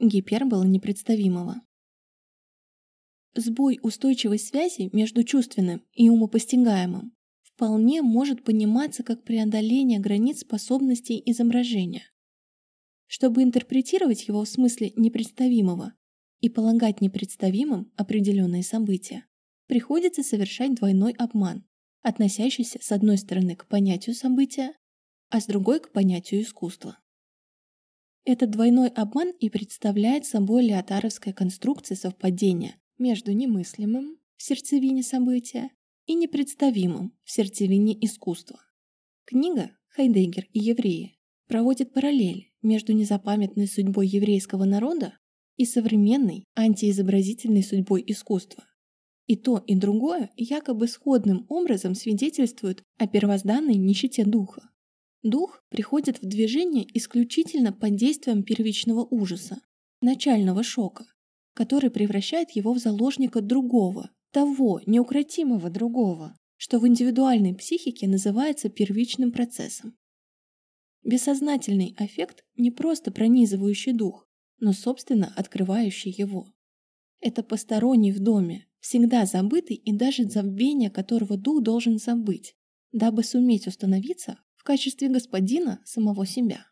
гипербола непредставимого. Сбой устойчивой связи между чувственным и умопостигаемым вполне может пониматься как преодоление границ способностей изображения. Чтобы интерпретировать его в смысле непредставимого и полагать непредставимым определенные события, приходится совершать двойной обман, относящийся с одной стороны к понятию события, а с другой к понятию искусства. Этот двойной обман и представляет собой леотаровская конструкция совпадения между немыслимым в сердцевине события и непредставимым в сердцевине искусства. Книга «Хайдеггер и евреи» проводит параллель между незапамятной судьбой еврейского народа и современной антиизобразительной судьбой искусства. И то, и другое якобы сходным образом свидетельствуют о первозданной нищете духа. Дух приходит в движение исключительно под действием первичного ужаса, начального шока, который превращает его в заложника другого, того неукротимого другого, что в индивидуальной психике называется первичным процессом. Бессознательный аффект не просто пронизывающий дух, но собственно открывающий его. Это посторонний в доме, всегда забытый и даже забвение которого дух должен забыть, дабы суметь установиться в качестве господина самого себя.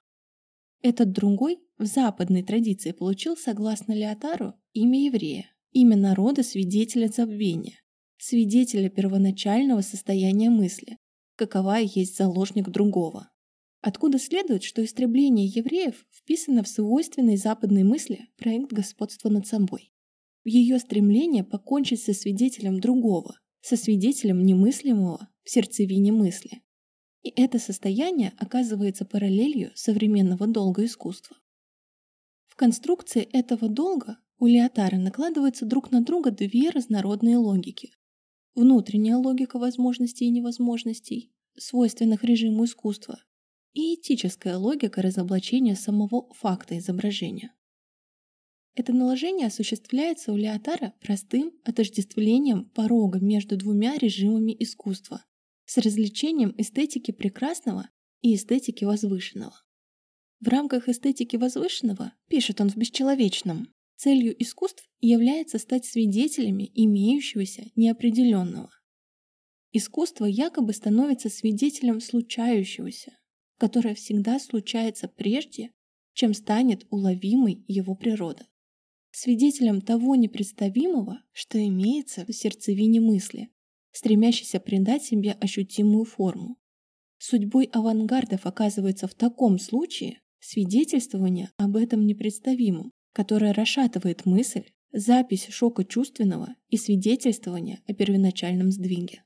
Этот другой в западной традиции получил, согласно Леотару, имя еврея, имя народа свидетеля забвения, свидетеля первоначального состояния мысли, какова есть заложник другого. Откуда следует, что истребление евреев вписано в свойственный западной мысли проект господства над собой. В ее стремление покончить со свидетелем другого, со свидетелем немыслимого в сердцевине мысли. И это состояние оказывается параллелью современного долга искусства. В конструкции этого долга у Леотара накладываются друг на друга две разнородные логики. Внутренняя логика возможностей и невозможностей, свойственных режиму искусства, и этическая логика разоблачения самого факта изображения. Это наложение осуществляется у Леотара простым отождествлением порога между двумя режимами искусства с развлечением эстетики прекрасного и эстетики возвышенного. В рамках эстетики возвышенного, пишет он в «Бесчеловечном», целью искусств является стать свидетелями имеющегося неопределенного. Искусство якобы становится свидетелем случающегося, которое всегда случается прежде, чем станет уловимой его природа. Свидетелем того непредставимого, что имеется в сердцевине мысли, стремящийся придать себе ощутимую форму. Судьбой авангардов оказывается в таком случае свидетельствование об этом непредставимом, которое расшатывает мысль, запись шока чувственного и свидетельствование о первоначальном сдвиге.